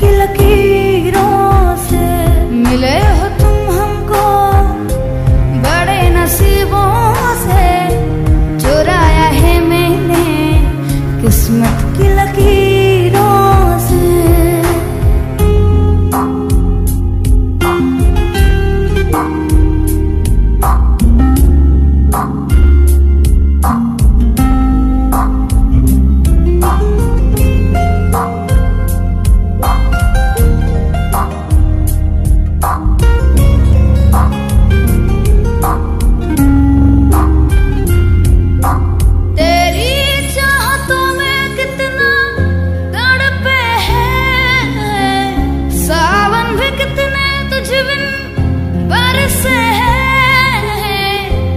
किस्मत की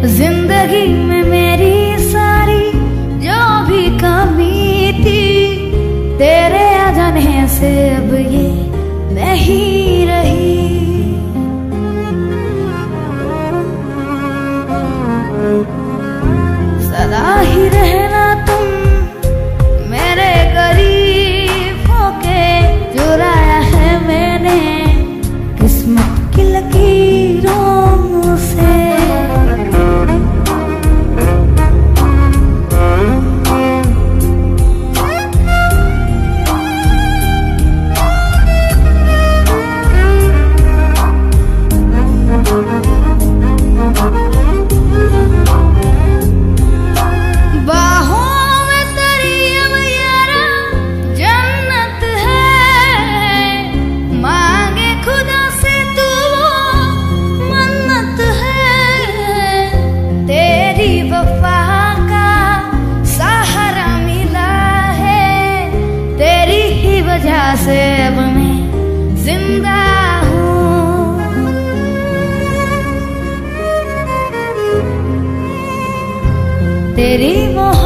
ज़िंदगी में मेरी सारी जो भी कमी थी तेरे आ से अब ये नहीं से अब मैं ज़िंदा हूँ। तेरी मोहब्बत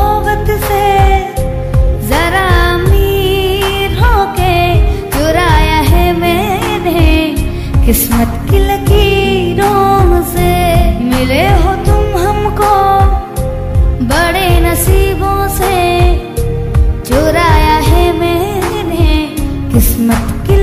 Que